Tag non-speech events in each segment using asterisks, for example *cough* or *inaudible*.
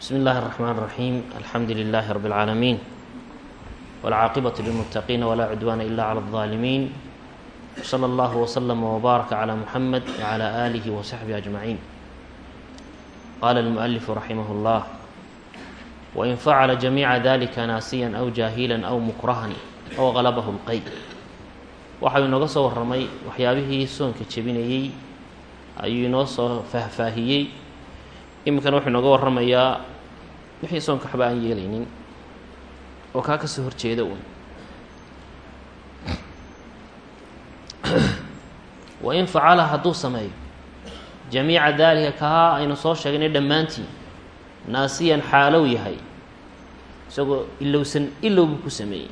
بسم الله الرحمن الرحيم الحمد لله رب العالمين والعاقبة للمتقين ولا عدوان إلا على الظالمين وصلى الله وسلم وبارك على محمد وعلى آله وصحبه أجمعين قال المؤلف رحمه الله وإن فعل جميع ذلك ناسيا أو جاهلا أو مكرها أو غلبه الqeyd waxau inooga soo warramay waxyaabihii soonka jebinayey ayuu inoo soo faahfaahiyey iminkana wuxuu inooga warramayaa wixii soonka waxba aan yeelaynin oo kaa ka soo horjeeda un *clears throat* wain facala hadduu sameeyo jamiica daalika kaa aynu soo sheegnay dhammaantii naasiyan xaalow yahay isagoo ilowsan ilow ku sameeyey.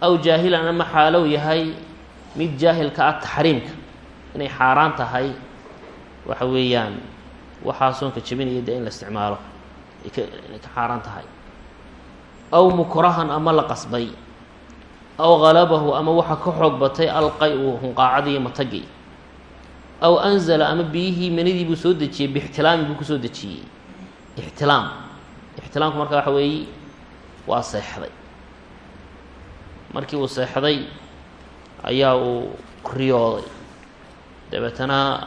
Aw jaahilan ama xaalow yahay mid jaahilka ah taxriimka inay xaaraan tahay waxa weeyaan waxaa soonka jebinaya dee in la isticmaalo. Ka ka xaaraan tahay. Aw mukrahan ama la qasbay. Aw halabahu ama waxaa ka xoog batay alqay-u hunqaacadii matagi aw anzala ama biyihii manidii buu soo dejiyey bixtilaamin buu ku soo dejiyey. Ixtilaam. Ixtilaamku marka waxa weeye waa seexday. Markii uu seexday ayaa uu riyooday. Dabeetana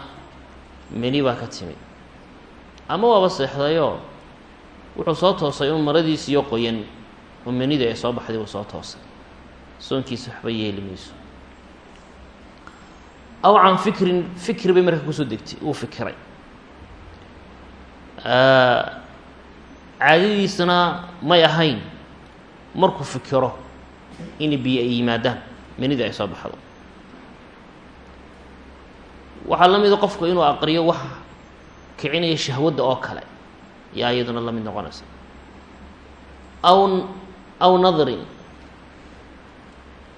meni baa ka timid ama waaba seexdayoo wuxuu soo toosay un maradiisiyo qoyan oo menida ay soo baxday uu soo toosay. Soonkiisa waxba yeeli mayso. Aw can fikrin fikri bay marka ku soo degtay uu fikiray. Caadadiisana may ahayn markuu fikiro in biyo ay yimaadaan menida ay soo baxdo. Waxaa la mida qofku inuu aqriyo wax kicinaya shahwadda oo kale. Yaa iyaduna la mid noqonaysa. Aw aw nadrin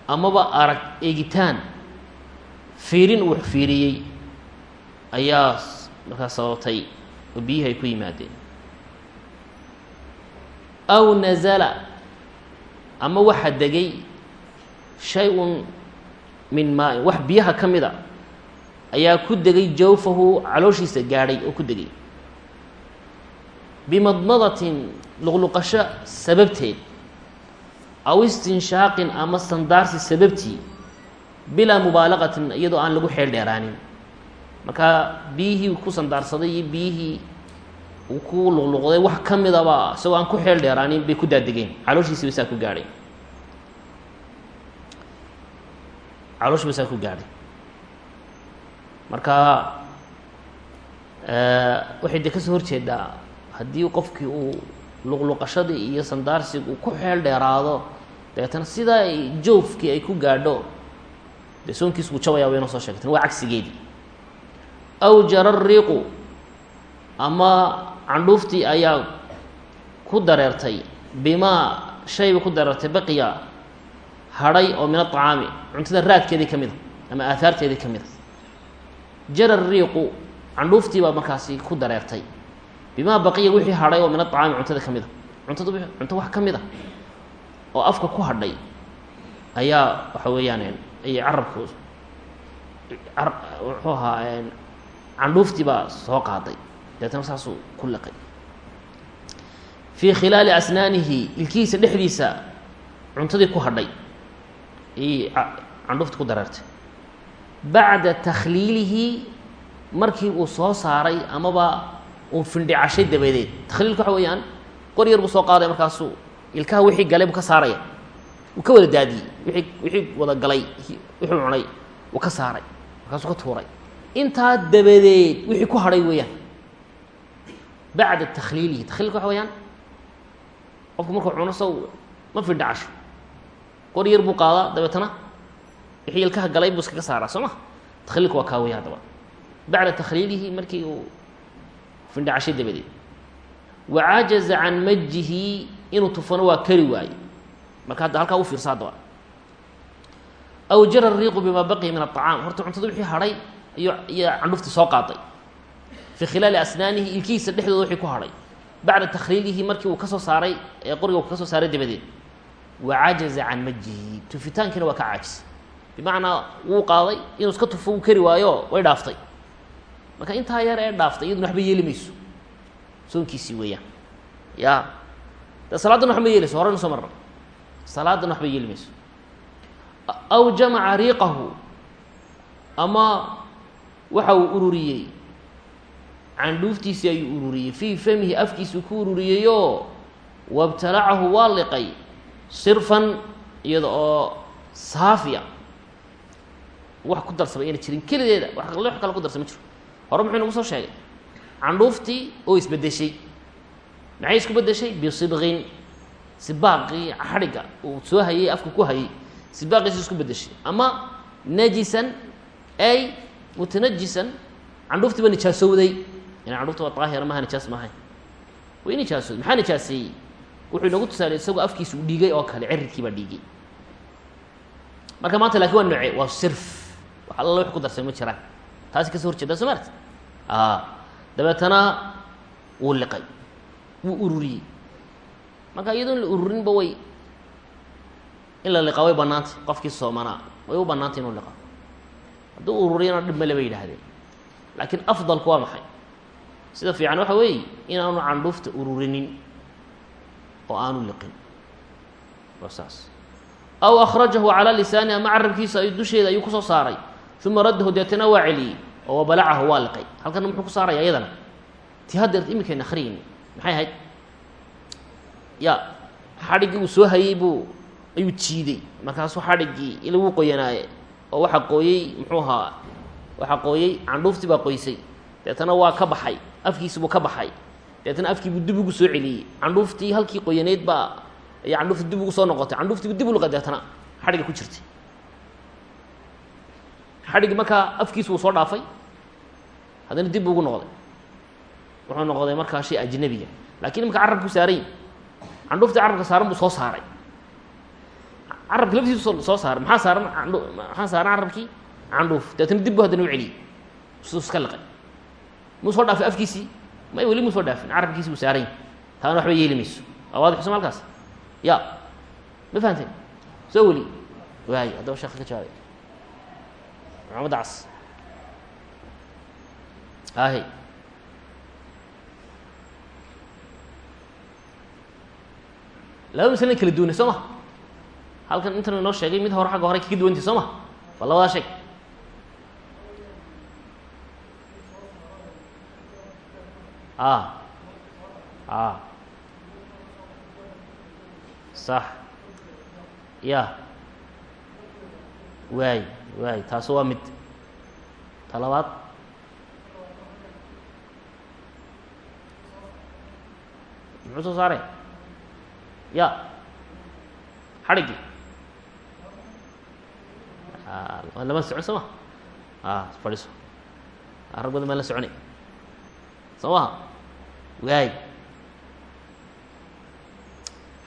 amaba arag eegitaan. Fiirin uu fiiriyey. Ayaa markaa sababtay biyihi ay ku yimaadeen. Aw nazala. Ama waxa degay shay-un min maa-in wax biyaha ka mid a ayaa ku degay jawfahu calooshiisa gaadhay oo ku degay. Bimadmadatin luqluqasho sababteed aw istinshaaqin ama sandaarsi sababtii bilaa mubaalaqatin iyadoo aan lagu xeel dheeraanin. Markaa biyihii ku sandaarsaday iyo biyihii uu ku luqluqday wax ka midaba isagoo aan ku xeel dheeraanin bay ku daadegeen. Calooshiisi basaa ku gaadhay. Calooshi basaa ku gaadhay marka waxay dee ka soo horjeedaa haddii qofkii uu luqluqashadii iyo sandaarsiga uu ku xeel dheeraado dabeetana sidaa joofkii ay ku gaadho dee soonkiis wuu jabayaa waynoo soo sheegteen waa cagsigeedii. Aw jara riiqu ama candhuuftii ayaa ku dareertay bimaa shayba ku dareertay baqiya hadhay oo min aطacaami cuntada raadkeedii ka mida ama aahaarteedii ka mida jara riiqu candhuuftii baa markaasi ku dareertay. Bimaa baqiya wixii hadhay oo min aطacaami cuntada ka mida cuntada cunto wax ka mid a oo afka ku hadhay ayaa waxa weeyaan ayay carabku muxuu ahaa candhuuftii baa soo qaaday. Dabeetana saasuu ku liqay. Fii khilaali asnaanihi ilkihiisa dhexdiisa cuntadii ku hadhay ayay candhuuftii ku dareertay bacda takhliilihi markii uu soo saaray amaba uu findhicashay dabadeed. Takhliilka waxa weeyaan qor yar buu soo qaaday markaasuu ilkaha wixii galay buu ka saaraya. Uu ka wada daadiyey. Wiii wixii wada galay wuxuu cunay uu ka saaray markaasuu ka tuuray. Intaa dabadeed wixii ku hadhay weeyaan. Bacda takhliilihi. Takhliilka waxa weyaan qofku markuu cuno saw ma findhacasho qor yar buu qaadaa dabeetana wixii ilkaha galay buu iskaga saaraa soo ma? Takhliilka waa kaa weya haddaba. Bacda takhliilihi markii uu findhacashay dabadeed. Wacajaza can majihi inuu tufano waa kari waaye. Marka hadda halkaa u fiirsa haddaba. Aw jara riiqu bimaa baqiya min aطacaam horta cuntada wixii hadhay iyo iyo candhufti soo qaaday fii khilaali asnaanihi ilkihiisa dhexdooda wixii ku hadhay. Bacda takhliilihi markii uu ka saaray ee qoriga uu ka saaray dabadeed. Wacajaza can majihi tufitaankiina waa ka caajisay bimacnaa wuu qaaday inuu iska tufo uu kari waayo way dhaaftay. Marka intaa yar ee dhaaftay iyaduna waxba yeeli mayso soonkiisii weeyaan. Ya de salaadan waxba yeelayso horaynu soo marna salaadan waxba yeeli mayso aw jamaca riiqahu ama waxa uu ururiyey. Candhuuftiisii ayuu ururiyey. Fii famihi afkiisuu ku ururiyeyoo wabtalacahu waa liqay sirfan iyada oo saafiya wax ku darsamay ayna jirin kelideeda wax wax kale ku darsa ma jiro. Hore muxuu inagu soo sheegay? Candhuuftii oo isbedeshay maxay isku bedeshay bisibqin sibaaqii xadhigga uu soo hayay afka ku hayay. Sibaaqiisi isku bedeshay ama najisan ay mutanajisan candhuuftii ba nijaasowday. Ina candhufta waa daahira maha nijaas maahayn way nijaasowday. Maxaa nijaaseeyey wuxuu inagu tusaalay isagoo afkiisa u dhiigay oo kale ciridkii baa dhiigay. Marka maanta laakiin waa noce waa sirf wax alla wax ku darsay ma jiraan. Taasi ka soo horjeeda soo maarti dabeetana wuu liqay. Wuu ururiyey. Marka iyadoo in la ururinba way. In la liqaa way banaantay qofkii soomanaa way u banaantay inuu liqa hadduu ururiyana dhib male yidhaahdeen. Laakiin afdalku waa maxay? Sida fiican waxa weeye inaanu candhuufta ururinin oo aanu liqin. Waa saas. Aw akhrajahu calaa lisaanihi ama carabkiisa ay dusheeda ayuu ku soo saaray uma raddahu deetana waa celiyey oo wabalacahu waa liqay halkana muxuu ku saaraya iyadana ti haddeer iminkayna akriyayni maxay ahayd ya xadhiggii uu soo hayey buu ayuu jiiday markaasuu xadhiggii ila wuu qoyanaaye oo waxaa qooyey muxuu ahaa waxaa qooyey candhuuftii baa qoysay deetana waa ka baxay afkiisibuu ka baxay deetana afkiibuu dib ugu soo celiyey candhuuftii halkii qoyaneyd baa ayaa candhuuftii dib ugu soo noqotay candhuuftiibu dib u liqay deetana xadhigga ku jirtay xadhiggi markaa afkiisu wuu soo dhaafay haddana dib buu ugu noqday. Wuxuu noqday markaa shay ajnabiya laakiin imika carabku saarayn candhuuftii carabka saaran buu soo saaray. Carabki laftiisu soo saaray. Maxaa saaran andhu maxaa saaran carabkii candhuuf. Deetana dib bu haddana u celiyey. Su iska liqay. Muu soo dhaafay afkiisii? May weli muu soo dhaafin carabkiisi buu saarayn. Taana waxba yeeli mayso. Waa waadix soma halkaas ya ma fahamteen? Soo weli. Waayo haddaba sheeka ka jawaabay maxamed cas ahe laba maslan kala duwanay soo ma? Halkan intan inoo sheegay mid hore xagga hore kaga duwantay soo ma? Bal labadaa sheeg a a sax. Ya. Waay waay taasi waa mid ta labaad muxuu soo saare ya. Xadhiggii waa lama socon soo ma? A fadhiiso. Rag badan baan la soconay soo maha waay.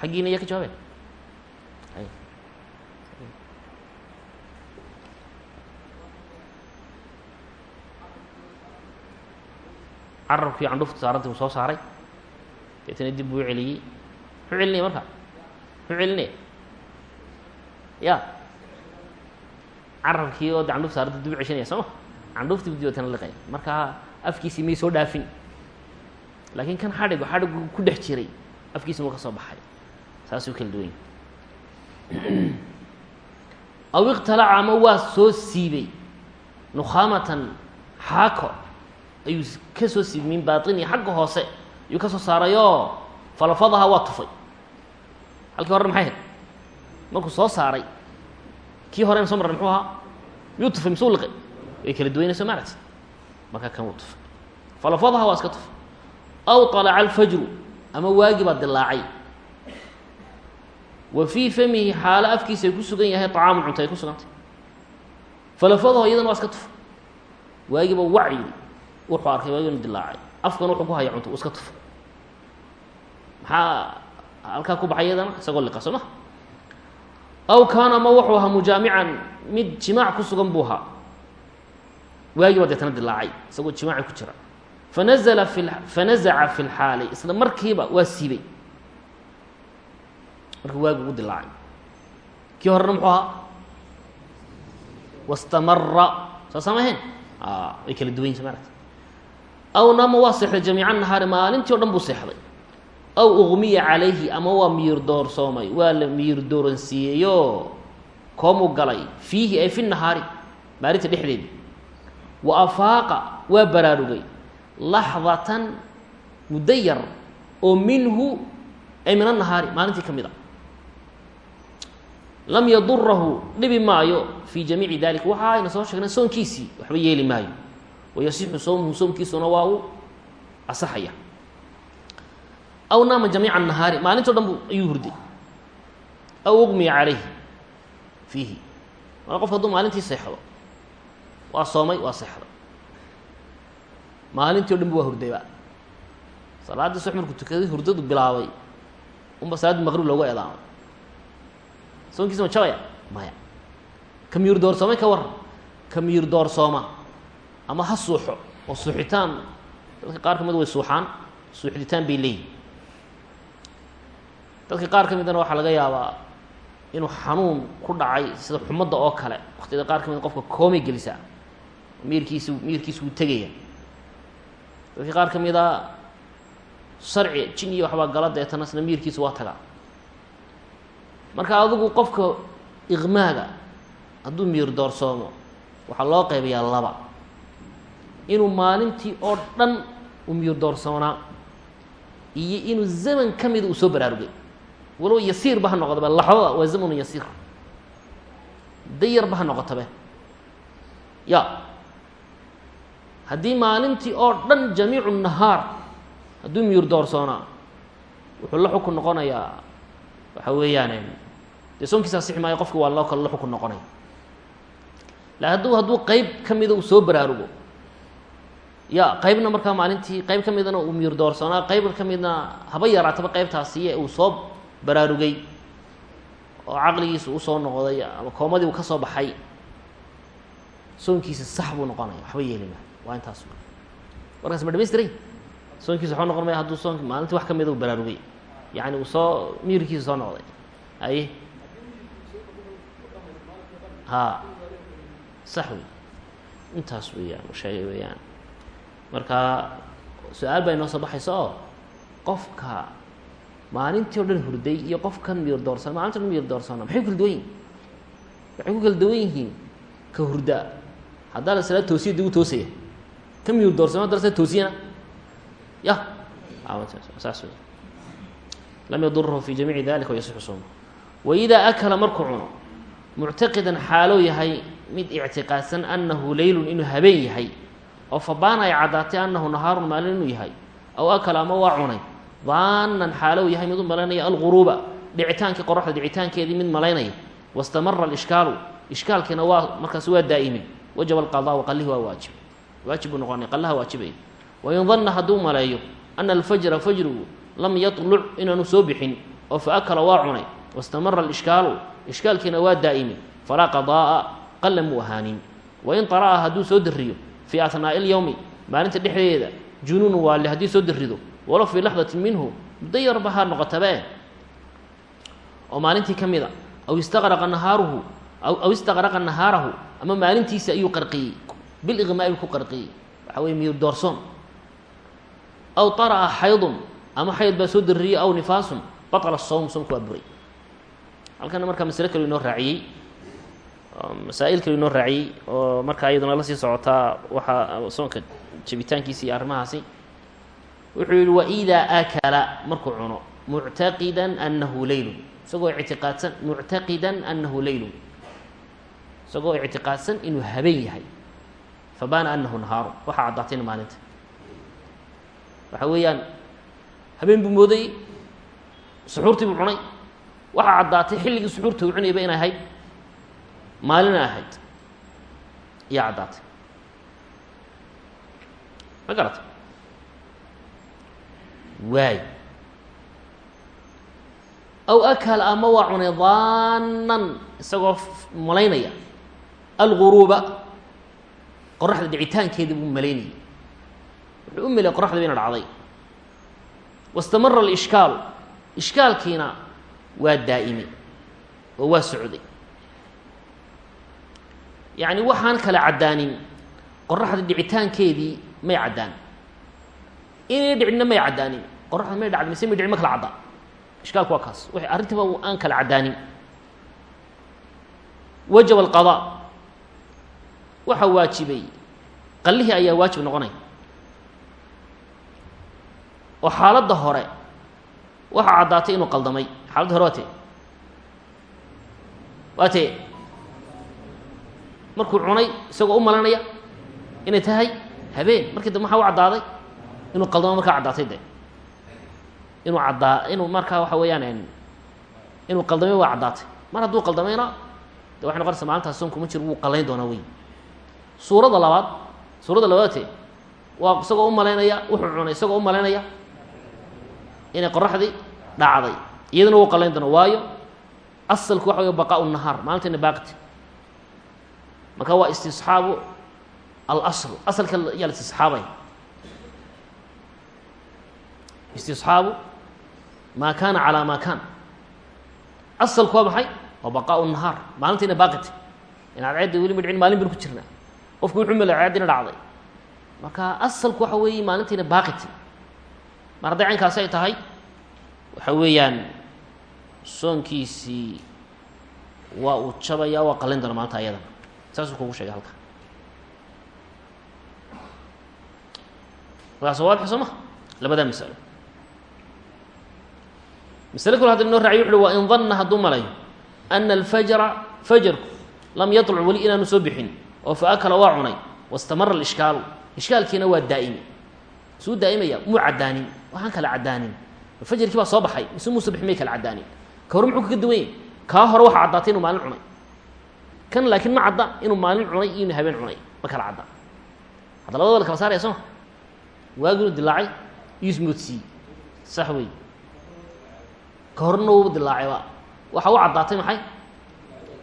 Xaggiina iya ka jawaabeen carabkii candhufta saaranta uu soo saaray. Deetana dib buu u celiyey. Muxuu celinaya marka? Muxuu celinaya? Ya carabkii oo de candhuf saaranta dib u ceshanaya soo ma? Candhuftii bu deetana liqaya markaa afkiisii may soo dhaafin? Laakiin kan xadhigu xadhigu ku dhex jiray afkiisina uu ka soo baxay. Saasuu kala duwany aw iqtalaca ama waa soo siibay nukhaamatan xaako ayuu ka soo siibay min baطini xagga hoose ayuu ka soo saarayoo falafadaha waa tufay halkii horena maxay hayd markuu soo saaray kii horena soo marray muxuu ahaa miyuu tufay misuu liqay way kala duwaynayso maaragti markaa kan wuu tufay falafadaha waa iska tufay aw طalaca alfajru ama waagi baa dilaacay wa fii famihi xaalo afkiisa ay ku sugan yahay طacaamu cunto ay ku sugantay falafadaho iyadana waa iska tufay waagiiba wac yidhi wuxuu arkay waagi inu dilaacay. Afkan wuxuu ku haya cunto uu iska tufay maxaa halkaa ku baxay iyadana? Isagoo liqa soo ma? Aw kaana ma wuxuu ahaa mujaamican mid jimaac ku sugan buu ahaa. Waagii baa deetana dilaacay isagoo jimaaci ku jira. Fanazla fi fanazaca fi lxaali isla markiiba waa siibay. Markii waagi ugu dilaacay. Kii horena muxuu ahaa? Wastamara soo samahayn way kala duwan yihiin so maaragta aw nama waa seexday jamiica nahaari maalintii o dhan buu seexday. Aw uqmiya calayhi ama waa miyir doorsoomay waa la miyir dooransiiyeyo koomuu galay. Fiihi ay fi nahaari maalinta dhexdeeda. Wa afaaqa waa baraarugay. Laxdatan muddo yar oo minhu ay min annahaari maalintii ka mid a. Lam yadurahu dhibi maayo fii jamiici dalika waxa ayna soo sheegnay soonkiisii waxba yeeli maayo wayasixu sowmuhu soomkiisuna waa uu asaxaya aw naama jamiica nahaari maalinto dhan bu ayuu hurday aw uqmiya calayhi fiihi maa qofka hadduu maalintii seexdo waa soomay waa seexday maalintii o dhan bu waa hurdayba salaaddii subax markuu tukaday hurdadu bilaabay unba salaaddi maqrib loogu eedaamay soonkiisa ma jabaya maya ka miyir doorsoomay ka waran ka miyir doorsooma ama ha suuxo oo suuxitaan dadka qaar ka mid way suuxaan suuxditaan bay leeyihiin dadka qaar ka midana waxaa laga yaabaa inuu xanuun ku dhacay sida xumadda oo kale. Waktiyada qaar ka mid qofka koomay gelisaa miyirkiisi miyirkiisa wuu tegaya dadka qaar ka mid a jin iyo waxbaa gala deetana isna miyirkiisa waa tagaa. Marka adigu qofka iqmaaga hadduu miyir doorsoomo waxaa loo qaybayaa laba inuu maalintii oo dhan uu miyir doorsoonaa? Iyo inuu zaman ka mida uu soo baraarugay. Walow yasiirba ha noqotobe laxdada waa zamanu yasiir. Dayarba ha noqotobe ya. Haddii maalintii oo dhan jamiicu nahaar hadduu miyir doorsoonaa? Wuxuu la xukun noqonayaa. Waxa weeyaan dee soonkiisa asixi maayo qofki waa loo kale la xukun noqonaya. La hadduu hadduu qeyb ka mida uu soo baraarugo ya qeybna markaa maalintii qeyb ka midana uu miyir doorsoonaa qeyb ka midna haba yaraataba qeybtaasiye uu soo baraarugay oo caqligiisa u soo noqday ama koomadii uu ka soo baxay. Soonkiisa sax buu noqonaya waxba yeeli maayo waa intaas warkaas ma dhamaystirayn soonkiisa waxba noqon maya hadduu soonki maalintii wax ka mida uu baraarugay yacni uu soo miyirkiisa soo noqday. Aye ha sax wey intaas weeyaan sheegay weeyaan marka su'aal baa inoo soo baxaysa oo qofka maalintii o dhan hurday iyo qofkan miyir doorsan maalinti dhan miyir doorsana maxay ku duwan yihiin waxay ku kala duwan yihiin ka hurda? Haddaa la salaad toosiya dib u toosaya. Ka miyir doorsama hadda la salaad toosiyana ya lam yadurahu fi jamiici dalika wayasixu waidaa akala markuu cuno muctaqidan xaalou yahay mid ictiqaadsan annahu leylun inuu habeen yahay oo fabaana ay caddaatay annahu nahaarun maalin inuu yahay aw akala ama waa cunay daanan xaalow yahay mid u malaynaya alguruuba dhicitaankii qoraxda dhicitaankeedii mid malaynaya wastamara alishkaalu ishkaalkiina waa markaas waa daa'imin wajaba alqadaa qalihi waa waajib waajib buu noqonay qallaha waajibaya wain danna hadduu maleeyo ana alfajra fajrigu lam yatluc inaanu soo bixin oo fa akala waa cunay wastamara alishkaalu ishkaalkiina waa daa'imin falaa qadaa'a qalla muu ahaanin. Wain طara'a hadduu soo dariyo fii ahnaa'i اlyowmi maalinta dhexdeeda junuunu waale haddii soo darido walow fii laxdati minhu muddo yarba ha noqotabe oo maalintii ka mida aw istaqraqa nahaaruhu aw istaqraqa nahaarahu ama maalintiisa ayuu qarqiyey biliqmaa'i ku qarqiyey waxa weye miyir doorsoon aw طara'a xaydun ama xayd baa soo dariyey aw nifaasun baطla sowm soomku waa buray halkana markaa masle kale inoo raaciyey masaa-il kale inoo raaciyey oo markaa iyaduna la sii socotaa waxaa soonka jabitaankiisa iyo arrimahaasi wuxuu yihi waidaa akala markuu cuno muctaqidan annahu leylun isagoo ictiqaadsan muctaqidan annahu leylun isagoo ictiqaadsan inuu habeen yahay fabaana annahu nahaaru. Waxaa caddaatayna maalinta. Waxa weeyaan habeen buu moodayey suxuurtii buu cunay. Waxaa caddaatay xilligii suxuurta uu cunayba inay ahayd maalina ahayd ayaa caddaatay. Ma garata waay. Aw akala ama waa cunay daanan isagoo malaynaya. Alguruuba qoraxda dhicitaankeedii buu malaynayay. Wuxuu u melay qoraxda bayna dhacday. Wastamara alishkaalu ishkaalkiina waa daa'imay oo waa socday yacni waxaan kala caddaanin. Qoraxda dhicitaankeedii may caddaan. Inay dhicinna may caddaanin. Qoraxda may dhacday mise may dhicin ma kala cadda. Ishkaalku waa kaas. W arrintiiba aan kala caddaanin. Wajaba alqadaa waxaa waajibay. Qallihii ayaa waajib noqonaya oo xaaladda hore. Waxaa caddaatay inuu qaldamay. Xaaladda hore waa tee waa tee markuu cunay isagoo u malanaya inay tahay? Habeen markii dambe maxaa u caddaaday? Inuu qaldamo markaa caddaatay de inuu caddaa inuu markaa waxa weeyaan inuu qaldamay waa caddaatay. Mar hadduu qaldamayna de waxay noqonaysa maalintaas soonku ma jiro wuu qallayn doonaa wey suuradda labaad suuradda labaadte waa isagoo u malaynaya wuxuu cunay isagoo u malaynaya inay qoraxdii dhacday. Iyadana wuu qallayn doona waayo asalku waxa wey baqaa nahaar maalintayna baaqti marka waa istisxaabu alasl. Asalka yaa la istisxaabaya istisxaabu maa kaana calaa maa kaan asalku waa maxay waa baqaau nahaar. Maalintayna baaqiti in cadceedda weli midhcin maalin baynu ku jirnaa qofku wuxuu mela cadceeddina dhacday. Marka asalku waxa weeye maalintayna baaqiti mar hadday caynkaasi ay tahay? Waxa weeyaan soonkiisii waa uu jabaya waa qalin doona maalinta ayadana saasuu kugu sheegay halka markaas waadix soo ma labadaa masalo masale kalo hadda inoo raciy wuxu uhi waa in danna hadduu malayo ana alfajra fajarku lam yatluc weli inaanu soo bixin oo fa akala waa cunay wastamara alishkaalu ishkaalkiina waa daa'imi suu daa'imaya muu caddaanin waxaan kala caddaanin fajarkii baa soo baxay mise muu soo bixin may kala caddaanin ka hore muxuu kaga duwan yahy kaa hore waxaa caddaatay inuu maalin cunay kan laakiin ma cadda inuu maalin cunay iyo inuu habeen cunay ma kala cadda. Hadda labada la kala saaraya sooma waagi inuu dilaacay iyo ismoodsiiyey sax wey ka horena wuu dilaacayba waxa u caddaatay maxay?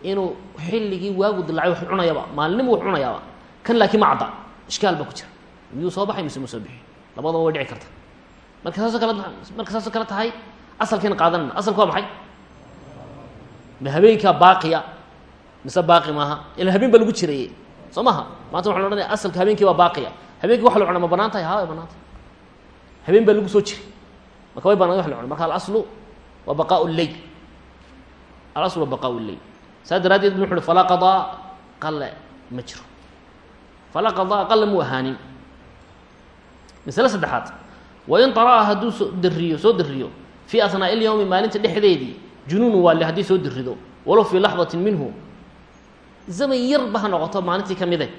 Inuu xilligii waagu dilaacay wax cunayaba maalinnimu wax cunayaaba kan laakiin ma cadda. Ishkaal baa ku jira. Miyuu soo baxay mise ma soo bixi. Labadaba way dhici karta. Marka saasoo kale marka saasoo kale tahay asalkiina qaadanayna. Asalku waa maxay? Ma habeenkaa baaqiya mise baaqi maaha ila habeen baa lagu jiraye soo maha maanta waxa la ohanaya asalka habeenkii waa baaqiya habeenkii waxa la cuna ma banaan tahay haa way banaan tahay habeen baa lagu soo jiray marka way banaan wax la cuna marka alaslu waa baqaau lleyl alaslu waa baqaau lleyl saa daraaddeed bu wuxu uhi falaa qadaa qale ma jiro falaa qadaa qale muu ahaanin masale saddexaad wain طara'a hadduu soo dariyo soo dariyo fii asnaaءi اlyowmi maalinta dhexdeedii junuunu waale haddii soo darido walow fii laxdati minhu zaman yarba ha noqoto maalintii ka mide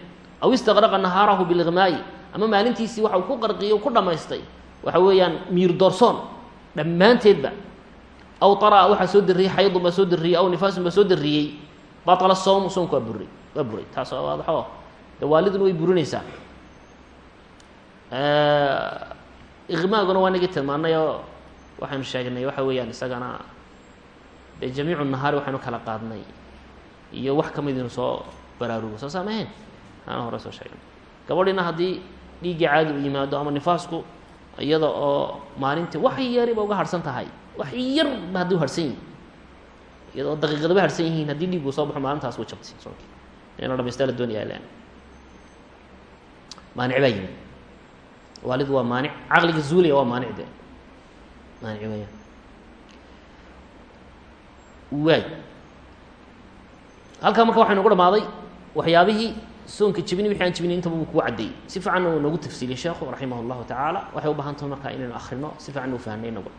aw istaqraqa nahaarahu bilgmaayi ama maalintiisii waxa uu ku qarqiyey ku dhammaystay waxa weeyaan miir doorsoon. Dhammaanteedba aw طara'a waxaa soo dariyey xaydun baa soo dariyey aw nifaasun baa soo dariyey baطla sowm soomku waa buray waa buray taas waadxo de waaliduna way burinaysaa. Iqmaaguna waa nagi tilmaanayoo waxaynu sheegnay waxa weeyaan isagana dee jamiicu nahaari waxaynu kala qaadnay iyo wax ka mid inu soo baraarugo. Soo saamahayn aan hore soo sheegnay gabadhiina haddii dhiiggii caadi u yimaado ama nifaasku iyada oo maalintii wax yariba uga harhsan tahay. Wax yarba haddii u harhsan yihiin iyada oo daqiiqadaba harhsan yihiin haddii dhiigu soo baxo maalintaas way jabtay soonki inuu dhamaystaa la doonaya lan maanic baa yimid. Waalidu waa maanic. Caqliga zuuliya waa maanic de maanic weeyaan waay halkaa marka waxay nogu dhamaaday waxyaabihii soonka jebin wixi aan jebin intaba uu kugu caddeeyey. Si fiicanna uu noogu tafsiiliyey sheekhu raximah tacaala waxay u baahan tahay markaa inaynu akrino si fiicanna u fahnay inagu.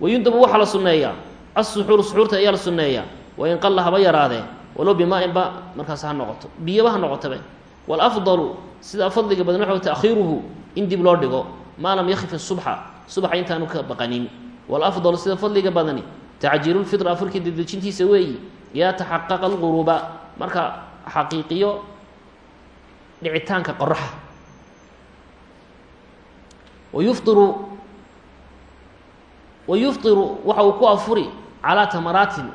Wayundabu waxaa la sunneeyaa assuxuuru suxuurta ayaa la sunneeyaa. Wain haba yaraadee walow bimaa-inba markaas ha noqoto biyaba ha noqotaba waalafdalu sidaa fadliga badan waxau taakhiiruhu in dib loo dhigo maa lam yakif isubxa subaxa intaanu ka baqanin. Waalafdalu sida fadliga badani tacjiilu lfitra afurkii dedejintiisa weeyi yaa taxaqaqa alquruuba marka xaqiiqiyo dhicitaanka qoraxa wayufطiru wayufطiru waxa uu ku afuri calaa tamaraatin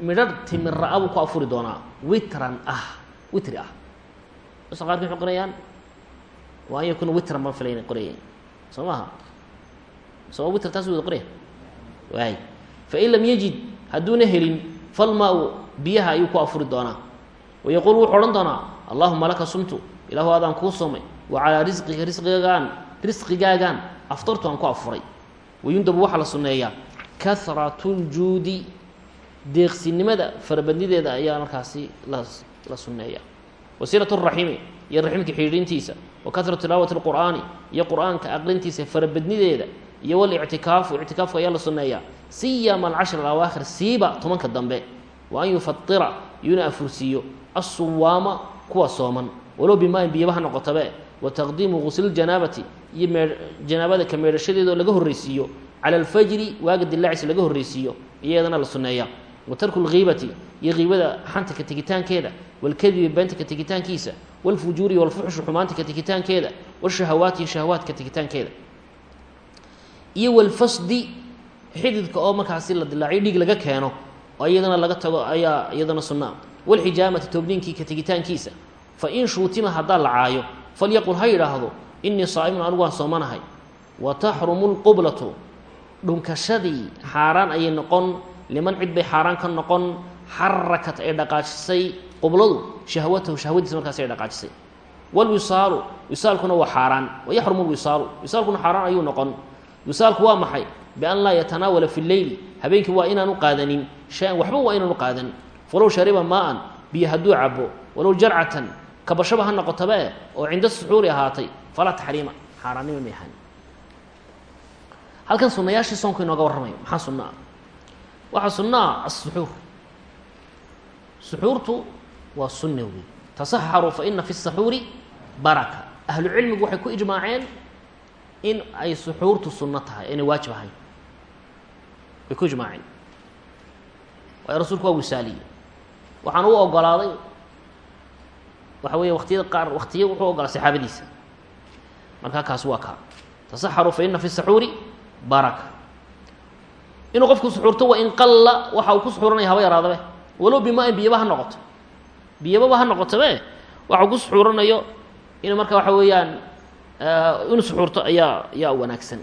midhar timira-a buu ku afuri doonaa. Witran ah witri ah. Usa qaarki waxay qorayaan waa an yakuna witran baan filay inay qorayeen. Soo maaha soo witr taas wada qoraya waay fain lam yajid hadduuna helin falmaa-u biyaha ayuu ku afuri doonaa. Wayaquulu wuxuu odhan doonaa allahuma laka sumtu ilaahu adaan kuu soomay wa calaa risqiga risqigagaan risqigaagaan aftartu aan ku afuray. Wayundabu waxaa la sunneeyaa kahratuljuudi deeqsinimada farabadnideeda ayaa markaasi la sunneeya wasiilat raximi iyo raximka xidhiidhintiisa wa kahratu tilaawati lqur'aani iyo qur'aanka aqrintiisa farabadnideeda iyo walictikaafu ictikaafka ayaa la sunneeyaa siyama alcashra alawaakhir siiba tobanka dambe wa an yufatira iyuna afursiiyo assuwaama kuwa sooman walow bimaayin biyaba ha noqotabe wa taqdiimu guslljanaabati iyo mee janaabada ka meedhashadeeda oo laga horreysiiyo cala alfajri waaga dilaaciisa laga horreysiiyo iyadana la sunneeya wa tarku lghiibati iyo kiibada xanta ka tegitaankeeda walkadibi beenta ka tegitaankiisa walfujuuri walfuxshu xumaanta ka tegitaankeeda washahawaati iyo tegitaankeeda iyo walfasdi xididka oo markaasi la dilaaciyo dhiig laga keeno oo iyadana laga tago ayaa iyadana sunnaa walxijaamati toobniinkii ka tegitaankiisa. Fa in shuutima haddaa la caayo falyaqul ha yidhaahdo innii saa'imun anigu soomanahay. Wa taxrumu lqublatu dhunkashadii xaaraan ayay noqon liman cid bay xaaraan ka noqon xarakat ay dhaqaajisay qubladu shahwatahu shahwadiisa markaasi ay dhaqaajisay. Walwisaalu wisaalkuna waa xaaraan wayaxrumu lwisaalu wisaalkuna xaaraan ayuu noqon. Wisaalku waa maxay bian laa yatanaawala fi lleyli habeenkii waa inaanu qaadanin shay-an waxba waa inaanu qaadanin falow shariba maa-an biyo hadduu cabo walow jarcatan kabashaba ha noqotabe oo cinda suxuuri ahaatay falaa taxriima xaaraannima may ahaan halkan sunayaashii soonku inooga warramayo maxaa sunno ah waxaa sunno ah asuxuur suxuurtu waa sunna wey tasaxaruu fa ina fi saxuuri baraka ahlu cilmigu waxay ku ijmaaceen in ay suxuurtu sunno tahay inay waajib ahayn way ku ijmaaceen waayo rasuulku waa wisaaliye. Waxaan u ogolaaday waxa weeye waktiyada qaar waktiyo wuxuu ogolaa saxaabadiisa. Markaa kaasi waa kaa tasaxaruu fa ina fi saxuuri baraka. Inuu qofku suxuurto wa in qalla waxa uu ku suxuuranaya haba yaraadabe walow bimaa-in biyaba ha noqoto. Biyababa ha noqotobe waxa uu ku suxuuranayo inuu marka waxa weeyaan inuu suxuurto ayaa ayaa wanaagsan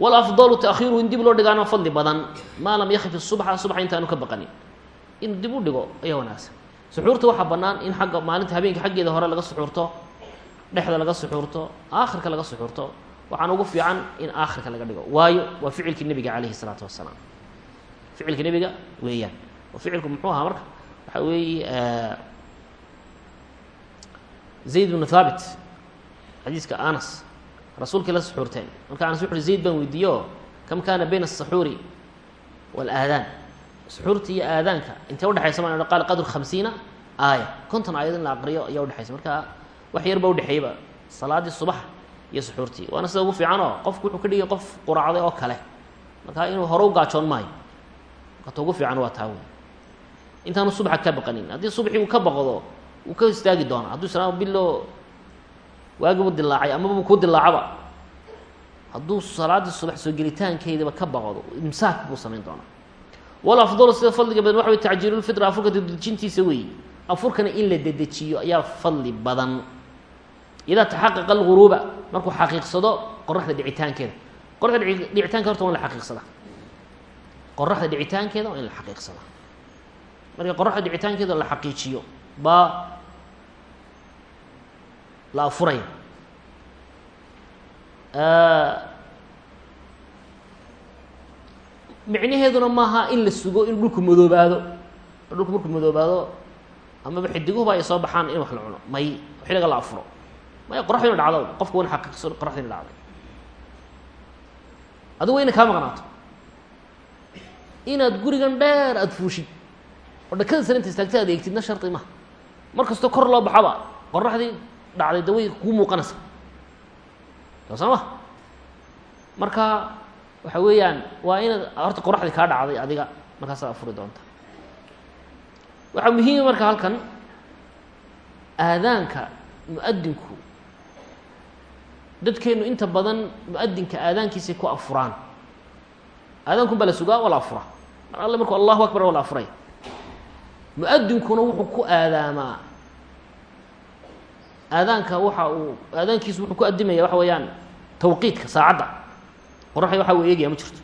walafdalu taakhiiruhu in dib loo dhigaana fadli badan maa lam yakif subxa subxa intaanu ka baqanin in dib u dhigo ayaa wanaagsan. Suxuurta waxaa bannaan in xagga maalinta habeenka xaggeeda hore laga suxuurto dhexda laga suxuurto aakhirka laga suxuurto waxaan ugu fiican in aakhirka laga dhigo. Waayo waa ficilkii nebiga calayhi isalaatu wasalaam ficilka nebiga weeyaan. Ficilku muxuu ahaa marka? Waxaa weeye zayd bnu thaabit xadiiska anas rasuulkii la suxuurteen marka anas wuxu uhi zayd baan weydiiyo kam kaana bayna aلsaxuuri waalaadaan suxuurta iyo aadaanka intee udhexaysa maan qaal qadru khamsiina aaya. Konton aayad in la aqriyo ayaa udhexaysa marka wax yar ba udhexeeyaba salaaddii subax iyo suxuurtii. Waana sida ugu fiican oo qofku wuxuu ka dhigay qof quraacday oo kale. Marka inuu hore u gaajoon maayo. Markata ugu fiican waa taa wey intaanu subaxa ka baqanin. Haddii subaxii uu ka baqdo wuu ka istaagi doonaa hadduu islaam bilo waagibu dilaacay amaba kuu dilaacaba. Hadduu salaaddii subax soo gelitaankeydaba ka baqdo imsaak buu samayn doonaa. Walafdalu sida fadliga badan waxa wey tacjiilulfitra afurka dedejintiisa weeye afurkana in la dedejiyo ayaa fadli badan. Idaa taxaqaqa alguruuba markuu xaqiiqsado qoraxda dhicitaankeeda. Qoraxda dhicitaanka horta waa la xaqiiqsadaa qoraxda dhicitaankeeda waa in la xaqiiqsadaa marka qoraxda dhicitaankeeda la xaqiijiyo baa la afuraya micnaheeduna maaha in la sugo in dhulku madoobaado dhulku markuu madoobaado amaba xidiguhuba ay soo baxaan in wax la cuno may xilliga la afuro maya qoraxda ina dhacdo qofku wana xaqiiqsado qoraxda ina dhacday adigu wa ina maqnaato inaad gurigan dheer aada fuushid oo dhakada sare inta istaagta ad eegtidna shardi maha mar kastoo kor loo baxaba qoraxdii dhacday da way kuu muuqanaysa. Soo soo ma? Marka waxa weeyaan waa inaad horta qoraxdii kaa dhacday adiga markaasaad afuri doonta. Waxaa muhiima marka halkan aadaanka mu'adinku dadkeenu inta badan mu'adinka aadaankiisay ku afuraan. Aadaankun baa sugaa waa la afuraa. Mar alle markuu allahu akbar waa afuray. Mu'adinkuna wuxuu ku aadaamaa aadaanka waxa uu aadaankiisu wuxuu ku adimaya waxa weeyaan tawqiidka saacadda. Qoraxda waxa uu eegaya ma jirto.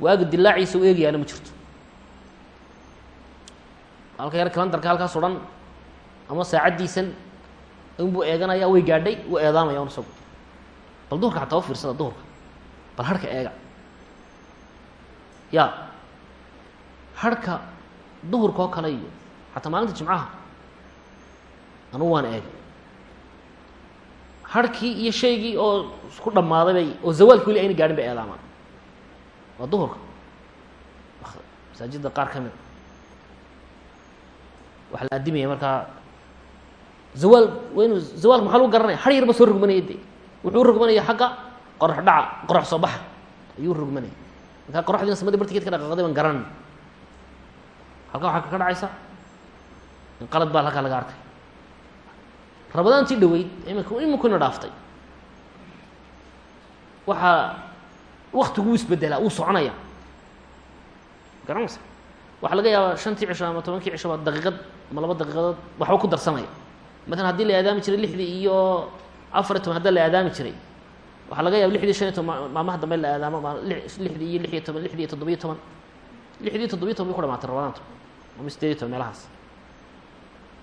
Waaga dilaaciisa u eegayaana ma jirto. Halka yar kalandarka halkaas o ama saacaddiisan inbuu eeganaya way gaadhay wuu eedaamaya un isagu. Bal duhurka xataa u fiirsada duhurka. Bal harhka eega. Ya harhka duhurka oo kale iyo xataa maalinta jimcaha anugu waan eegay harhkii iyo shaygii oo isku dhammaaday bay oo zawaalki weli ayna gaadhin bay eedaamaan waa duhurka. Masaajidda qaar ka mida waxaa la addimaya markaa zawaal waa inu zawaalka maxaa lagu garanaya har yarba soo rogmanaya de wuxuu rogmanaya xagga qorax dhaca qorax soo baxa. Ayuu rogmanaya markaa qoraxdiina samada bartikeed ka dhaqaaqday baan garanay. Halkaa waxaa ka dhacaysa in qalad baa halkaa laga arkay rabadaantii dhaweyd imika iminkuna dhaaftay. Waxaa waktiguu isbedelaa uu soconaya. Garanaysa waxaa laga yaabaa shantii cisho ama tobankii cisho baa daqiiqad ama laba daqiiqadood waxba ku darsamaya. Maalan haddii la aadaami jiray lixdii iyo afar iyo toban hadda la aadaami jiray. Waxaa laga yaaba lixdii shan iyo toban maalmaha dambe la aadaamo lixdii iyo lix iyo toban lixdii iyo toddobiyo toban. Lixdii toddobiyo toban bay ku dhamaatay rabadaantu ama sideed iyo toban meelahaas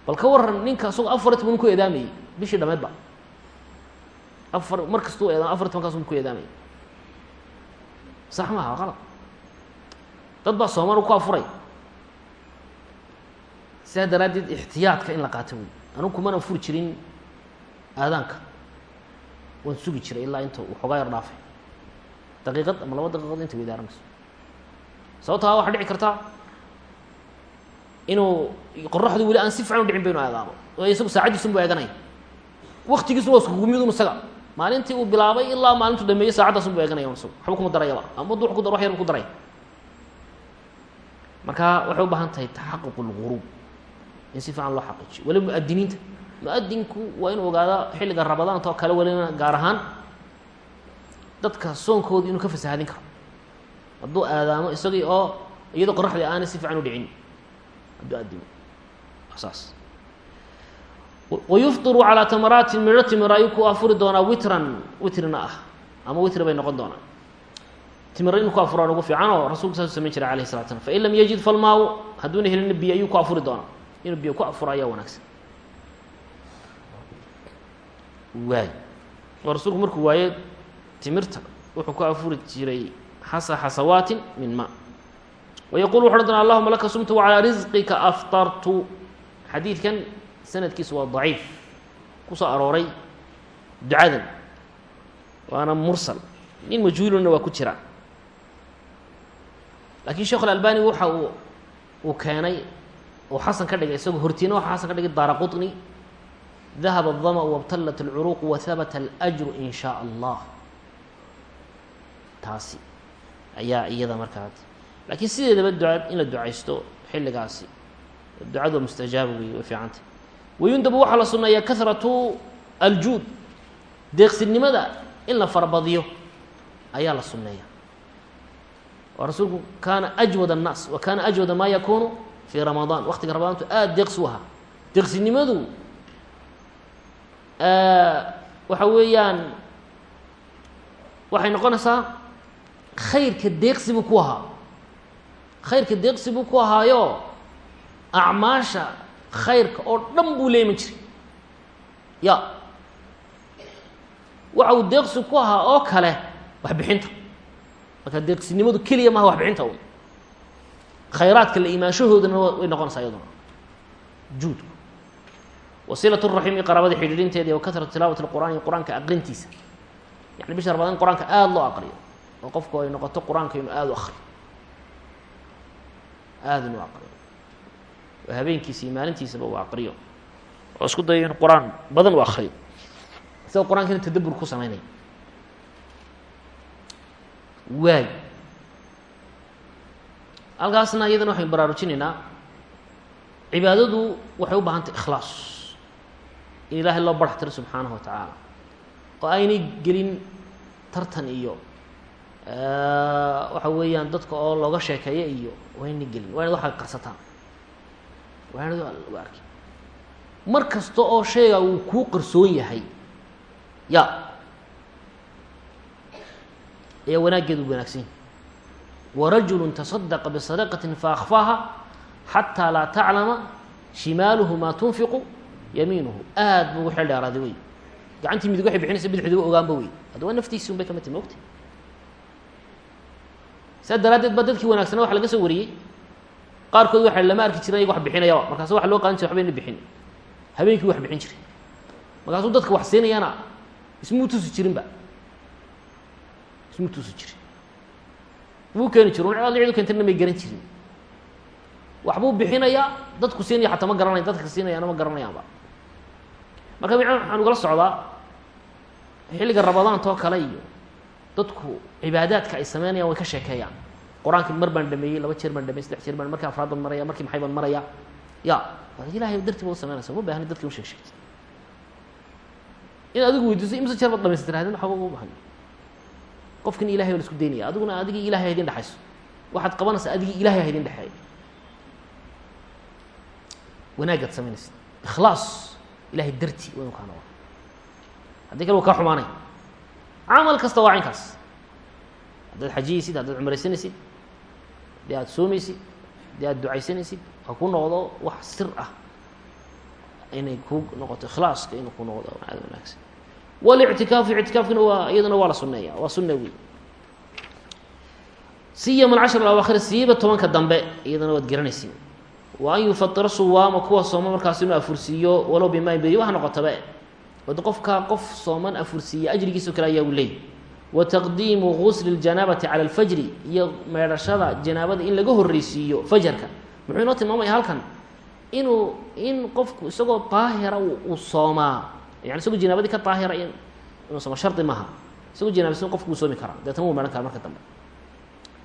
bal ka waran ninka asagoo afar iyo toban ku eedaamayey bishii dhameedba. Afar mar kastuu eedaam afar iyo tobankaas ku eedaamayay sax maaha waa qalad dad baa soomaan ku afuray. Sidaa daraaddeed ixtiyaadka in la qaato wey anugu kumana furi jirin aadaanka. Waan sugi jiray ilaa inta waxoogaa yar dhaafay. Daqiiqad ama laba daqiiqad inta weydaaranayso. Sababtaa waxaa dhici kartaa inuu qoraxdu weli aan si fiican u dhicin ba inu waayo isagu saacaddiisun bu eeganaya waktigiisuna waa iskugu midun isaga. Maalintii uu bilaabay ilaa maalintu dhameeyey saacadaasun bu eeganaya isagu. Waxba kuma darayaba ama du ku wax yar ku daraya marka waxay u baahan tahay taxaquq اlguruub in si fiican loo xaqiijiyo. Waliba muadiniinta muadinku waa inuu ogaada xilliga rabadaanta oo kale waliba gaar ahaan dadka soonkooda inuu ka fasahaadin karo. Hadduu aadaamo isagii oo iyadoo qoraxdii aanay si fiican u dhicin hadduu addimo saas wayufdiru calaa tamaraatin midho timir ayuu ku afuri doonaa witran witrina ah ama witr bay noqon doonaa timiro inuu ku afuraan ugu fiican oo rasulku saasuu samayn jiray alayh salatu slam fain lam yajid falmaaw hadduuna helina biyo ayuu ku afuri doonaa inuu biyo ku afuro ayaa wanaagsan waay oo rasuulku markuu waaye timirta wuxuu ku afuri jiray xasa xasawaatin min ma wayaqul wuxu odhan doona allahuma laka sumtu wacalىa risqika aftartu xadiidkan sanadkiisu waa daciif ku soo arooray ducadan waana mursal nin majhuuluna waa ku jira lakin sheekh alalbani waxa uu uu keenay uu xasan ka dhigay isagoo hortiina waxa xasan ka dhigay daara quطni dahaba الdama wabtalat اlcuruq wahabata اlأjru in shaaء allah taasi ayaa iyada markaa lakiin sideedaba duca in la ducaysto xilligaasi ducadu mustajaaba wey way fiicantay wayundabu waxaa la suneeyaa kahratu aljuud deeqsinimada in la farabadiyo ayaa la suneeya oo rasuulku kaana ajwad الnaas wa kaana ajwada ma yakunu fii ramadaan. Waktiga ramadaantu aada deeqsi u ahaa. Deeqsinimadu waxa weeyaan waxay noqonaysaa khayrka deeqsi buu ku ahaa khayrka deeqsi buu ku ahaayo acmaasha khayrka oo dhan buu leeman jiray ya. Waxa uu deeqsi ku ahaa oo kale waxbixinta. Marka deeqsinimadu keliya maha waxbixinta un khayraadka la imaanshahoodana way noqonaysaa iyaduna. Juudku wasiilat raximi qaraabada xidhiidhinteeda wa kasrat tilaawat lqur'aani qur'aanka aqrintiisa. Yani bisha rabadaan in qur'aanka aada loo aqriyo oo qofku ay noqoto qur'aanka inuu aada u akriyo aada inuu aqriyo. Oo habeenkiisa iyo maalintiisaba uu aqriyo. Oo isku dayo in qur'aan badan u akriyo isagoo qur'aankina tadabur ku sameynaya waay. Halkaasna iyadana waxaynu baraarujinaynaa cibaadadu waxay u baahan tahy ikhlaas. In ilaahay loo barax tiro subxaanahu wa tacaala oo aynay gelin tartan iyo waxa weeyaan dadka oo looga sheekeeyo iyo waynay gelin waa inad waxaa qarsataan waa inad lagu arki mar kasta oo shayga uu kuu qarsoon yahay ya ayaa wanaaggeedu wanaagsan yahy warajulu taصadaqa bisadaqati faakfaaha xataa laa taclama shimaaluhu maa tunfiqu yamiinuhu. Aad buu ugu xel dheeraaday wey gacantii midig waxay bixinaysa bidixduba ogaanba wey hadda waa naftiisi un bay ka mid saa daraaddeed ba dadkii wanaagsana waxa laga soo wariyey. Qaarkood waxa lama arki jirin ayaga wax bixinayaba markaas waxa loo qaadan jira waxba ina bixin. Habeenkii wax bixin jiray. Markaasuu dadka wax siinayana ismuu tusi jirinba. Ismuu tusi jirin. Wuu keeni jir un cidu keentana may garan jirin. Waxbuu bixinayaa dadku siinaya xataa ma garanaya dadka siinayaana ma garanayaanba. Marka waxaan ugala socdaa xilliga ramadaantoo kale iyo dadku cibaadaadka ay sameynayaan way ka sheekeeyaan. Qur'aanki mar baan dhameeyey laba jeer baan dhamey saddex jeer baan markii afraad baan maraya markii maxay baan maraya? Ya ilahay dartii ba u sameynaysa uma baahni dadki u sheeg in adigu weydiiso imse jeer baad dhamaysa tirahdin waxba uma baahni qofkina ilahay baa la isku daynaya adiguna adigii ilahay haydin dhexayso waxaad qabanaysaa adigii ilahay haydin dhexeeya wanaagaad samaynaysa ikhlaas ilahay dartii waa inu haddii kale wa kaa xumaanay. Camal kasta waa caynkaas haddaad xajiyeysid haddaad cumraysanaysid haddii aad soomaysid ducaysanaysid ha ku noqdo wax sir ah. Inay ku noqoto ikhlaaska inuu ku noqdo aad wanaagsan. Walictikaafu ictikaafkina waa iyaduna waa la suneeya waa sunna wey siyama alcashar alawaakhir siiba tobanka dambe iyadana waad garanaysiin wa an yufatira suwaama kuwa sooma markaas inuu afursiiyo walow bimaa beriyo waxa noqotaba. Wad qofkaa qof sooman afursiiya ajrigiisao kale ayaa u leeyay wa taqdiimu gusli اljanaabati cala alfajri iyo meedhashada janaabada in laga horreysiiyo fajarka. Muxuu inoo tilmaamaya halkan? Inuu in qofku isagoo daahira uu soomaa. Yani isagoo janaabadii ka daahira in inuu sooma shardi maaha. Isagoo janaabaysan qofku wuu soomi karaa. Deetna wuu mehan kara marka dambe.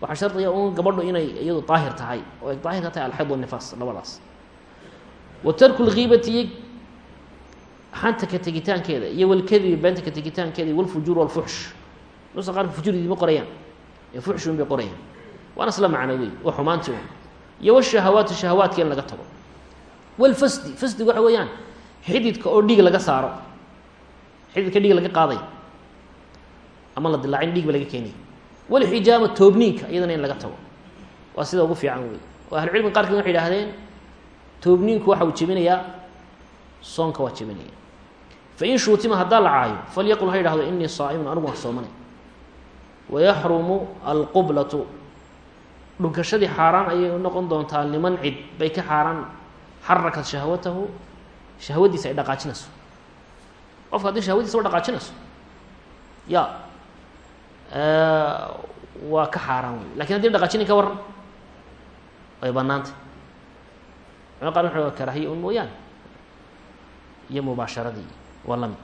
Waxaa shardiga un gabadhu inay iyadu daahir tahay oo ay daahir ka tahay alxayd wanifaas labadaas. Wa tarku lgiibati iyo xanta ka tegitaankeeda iyo walkadibi beenta ka tegitaankeeda iyo walfujuur nusa qaarka fujuurdii ma qorayaan. Ee fuxshun bay qorayaan. Waana isla macno wey. Waa xumaanti un iyo washahawaati shahawaadka in laga tago. Walfasdi fasdiga waxa weeyaan xididka oo dhiig laga saaro. Xididka dhiig laga qaaday. Ama la dilaacin dhiig ba laga keenay. Walxijaama toobniinka iyadana in laga tago. Waa sida ugu fiican wey. Oo ahlucilmiga qaarkiin waxay idhahdeen toobniinku waxa uu jebinayaa soonka waa jebinaya fain shuutima haddaa la caayo falyaqul ha yidhahdo inii saa'imun anigu waan soomanay wayaxrumu alqublatu dhunkashadii xaaraan ayay noqon doontaa liman cid bay ka xaaraan xarakat shahwatahu shahwadiisa ay dhaqaajinayso qofka haddii shahwadiisa ba dhaqaajinayso ya waa ka xaaraan wey laakiin haddii dhaqaajinin ka waran way banaantay culamada qaar waxa karaahiye un mooyaane iyo mubaasharadii waa la mid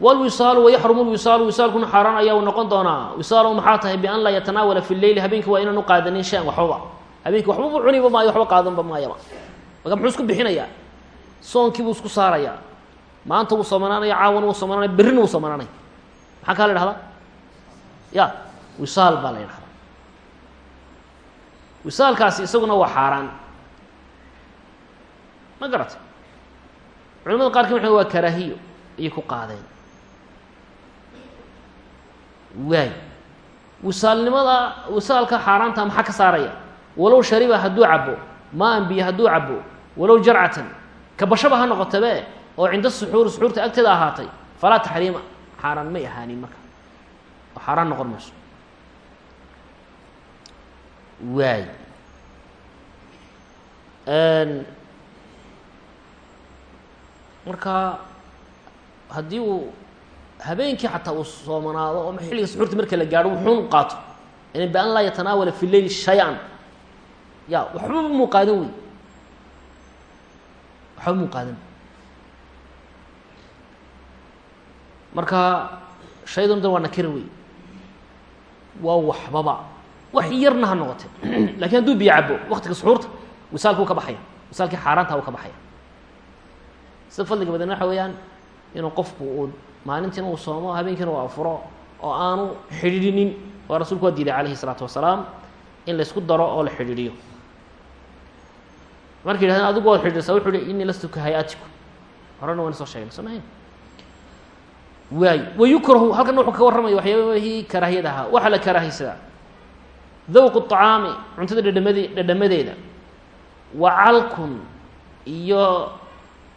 wlwisaalu wayaxrumu lwisaalu wisaalkuna xaaraan ayaa u noqon doonaa wisaal maxaa tahay bian laa yatanaawala fi leyli habeenkii waa inaan u qaadanin shan waxbaba habeenkii waxbaba cuniba maayo waxba qaadanba maayaba marka muxuu isku bixinayaa soonkii buu isku saarayaa maanta wuu soomanaanaya caawana wuu soomanaanaya berrina wuu soomanaanaya maxaa kaa la dhahdaa ya wisaal baa la ydhahdaa wisaalkaasi isaguna waa xaaraan ma garatay culamada qaarkii waxay waa karaahiyo ayay ku qaadeen waay. Wisaalnimada wisaalka xaaraanta maxaa ka saaraya? Walow shariba hadduu cabo maan biyo hadduu cabo walow jarcatan kabashaba ha noqotabe oo cinda suxuur suxuurta agteeda ahaatay falaa taxriima. Xaaraan may ahaanin marka. Oo xaaraan noqon mayso. Waay. Marka haddii uu habeenkii xataa uu soomanaado oo xilliga suxuurta marka la gaadho wuxuun qaato. Yani bian laa yatanaawala fi leyli shay-an. Ya waxba muu qaadan wey waxba muu qaadan. Marka shaydan dan waa nakira wey waa waxbaba. Wax yarna ha noqote *clears throat* laakiin hadduu biyo ka baxaya. Wisaalkii xaaraanta uu ka baxaya. Sida fadliga weeyaan inuu qofku uu maalintiina uu soomo habeenkiina uu afuro oo aanu xidhiidhinin. Waa rasulku waa diiday calayhi isalaatu wasalaam in laysku daro oo la xidhiidhiyo. Markay yidhahdeen adigu waad xidhiidhsaa wuxuu hi innii lastu ka hay'atikum horena wayna soo sheegna soo mahayn wayukrahu halkan wuxuu ka warramaya waxyaabahii karaahiyad ahaa. Waxaa la karaahaysadaa dawqu طacaami cuntada dhadhamade dhadhamadeeda. Wa calkun iyo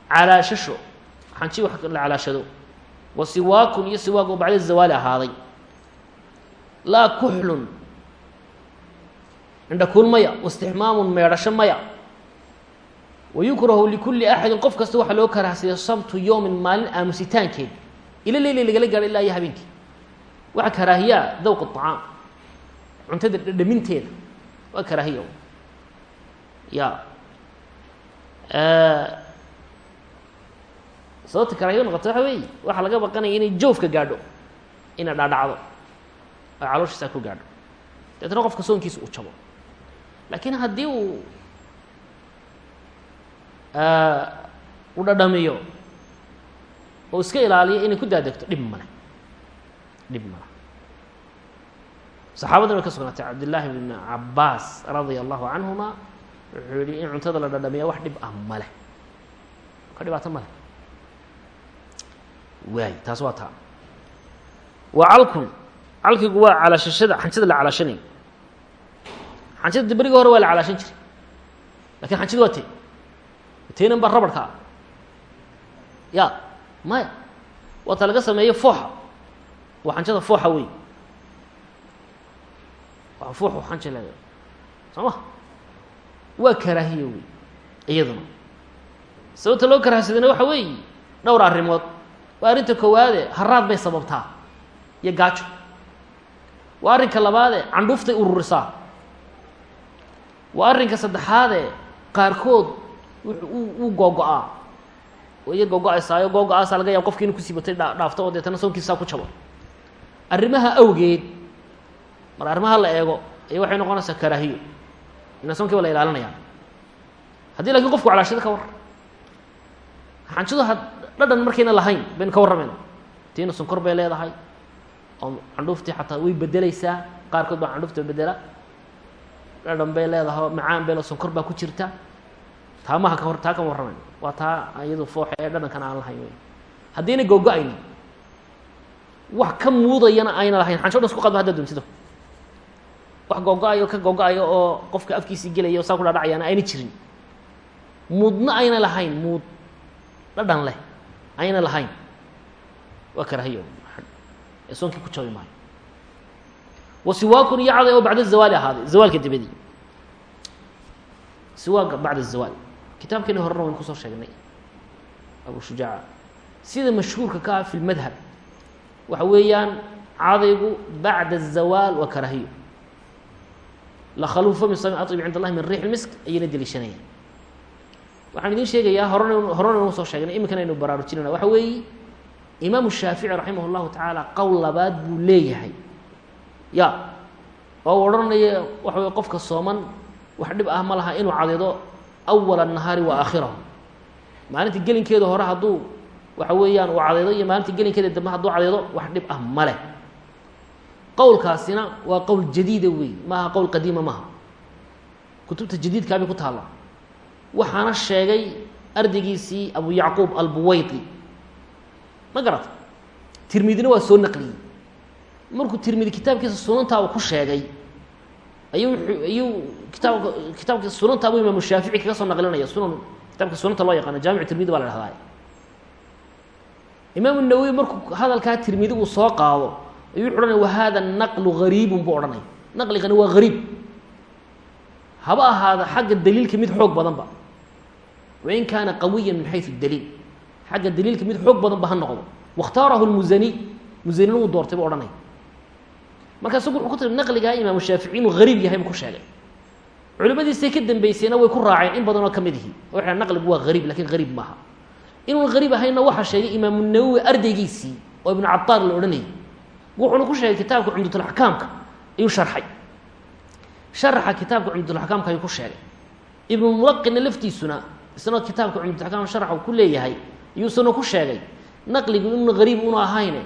calaashasho. Xanji wax la calaashado wa siwaakun iyo siwaag oo bacda zawaali ahaaday. Laa kuxlun indhakuul maya waistixmaamun meedhasho maya. Wayukrahu likulli axadin qof kasta waxaa loo karahsaya sabtu yowmin maalin aamusitaankeed ila leyli lagala gaaro ilaa iyo habeenkii. Waxaa karaahiyaa dawq acaam cuntada dhadhaminteeda waa karaahiya. Ya sababta karaahiya noqota waxa weeye waxaa laga baqanaya inay joofka gaadho inay dhaadhacdo oo calooshiisaa ku gaadho. Deetna qofka soonkiisa uu jabo. Laakiin haddii uu u dhadhamiyo oo iska ilaaliyo inay ku daadegto dhib male dhib male saxaabadana way ka sugnaatay cabdillaahi bn cabaas radia allahu canhuma wuxuu yihi in cuntada la dhadhamiya wax dhib ah male ka dhibaato male waay taas waa taa. Waa calkun calkigu waa calaashashada xanjada la calaashanayo xanjada berigi hore waa la calaashan jiray. Lakin xanjida waa te teynan baa rabarka ah. Ya maya waata laga sameeyo fooxa waa xanjada fooxa wey waa fooxu xanja leeda soo ma? Waa karaahiya wey loo karaahsadana waxa weeye dhowr arrimood waa arrinta koowaade haraad bay sababtaa. Iyo gaajo. Waa arrinka labaade candhuuftay ururisaa. Waa arrinka saddexaade qaarkood wuu googo-aa oo iya googo-aysaayo googo-aasa laga yaaba qofki inu kusiibatay dha dhaafto oo deetana soonkiisaa ku jabo arrimaha awgeed mar arrimaha la eego aya waxay noqonaysaa karaahiyo. Ina soonkiiba la ilaalinaya. Haddii laakiin qofku calaashada ka war. Xanjidu ha dhadhan markayna lahayn baynu ka warramayna tiina sonkor bay leedahay. Oo candhuuftii xataa way bedeleysaa qaarkood baa candhuufta bedela dhadhan bay leedahay macaan bay le baa ku jirta. Taa ka hor taa kama warramayno waa taa iyadu fooxa ee dhadhankana aan lahayn wey haddiina googo-ayni wax ka muudayana ayna lahayn. Xansho dhan isku qadba haddaad doontido wax googo-ayo ka googo-ayo oo qofka afkiisii gelaya saa ku dhadhacayaana ayna jirin. Muudna ayna lahayn muud. Dhadhan leh ayna lahayn waa karahiyo ee soonkii ku jabi maayo wa siwaakun iyo caday oo bacda zawaali ahaaday zawaalka dabadii siwaaga bacda zawaal kitaabkeeni horena waynu kusoo sheegnay abu shujaaca sida mashhuurka ka ah fi lmadhab waxa weeyaan cadaygu bacda الzawaal waa karahiyo lakhaluufa min sami aطib cind allahi min riix misk ayayna deliishanayaan waxaan idin sheegayaa horena horena inu soo sheegnay iminkana aynu baraarujinayna waxa weeye imaamu shaafici raximah اllahu tacaala qowl labaad buu leeyahay. Ya oo odhanaya waxa wey qofka sooman wax dhib ah ma laha inuu cadaydo awala nahaari wa aakhirahu. Maalinta gelinkeeda hore hadduu waxa weeyaan uu cadaydo iyo maalinta gelinkeeda dambe hadduu cadaydo wax dhib ah ma leh. Qowlkaasina waa qowl jadiida wey maaha qowl qadiima maaha kutubta jadiidkaabay ku taalla waxaana sheegay ardaygiisii abu yacquub albuwaydi ma garata tirmidina waa soo naqliyey. Markuu tirmidi kitaabkiisa sunantaa uu ku sheegay ayuu ayuu kitaabka kitaabka sunanta buu imaamu shaafici kaga soo naqlinaya. Sunan kitaabka sunanta loo yaqaano jaamicu tirmidi baa la dhahdaa imaamu nawowi markuu hadalkaa tirmidi uu soo qaado ayuu wuxu odhanaya wahada naqlu gariibun buu odhanaya. Naqligani waa gariib. Haba ahaada xagga daliilka mid xoog badanba wain kaana qawiya min xayu daliil xagga daliilka mid xoog badan ba ha noqdo wakhtaarahu lmusani musanina uu doortay buu odhanaya marka isagu wuxuu ku tiri naqligaa imaamu shaafici inuu gariib yahay buu ku sheegay culimadiisay ka dambeysayna way ku raaceen in badan oo ka mid ihi oo waxay naqligu waa gariib laakiin gariib maaha inuun gariib ahayna waxaa sheegay imaamu nawowi ardaygiisii oo ibnu cabaar la odhanayay wuxuuna ku sheegay kitaabka cumdatulaxkaamka ayuu sharxay sharaxa kitaabka cumdatulaxkaamka isna kitaabka cumdatulaxkaam sharaxa uu ku leeyahay ayuusuna ku sheegay naqligu inuuna gariib una ahayne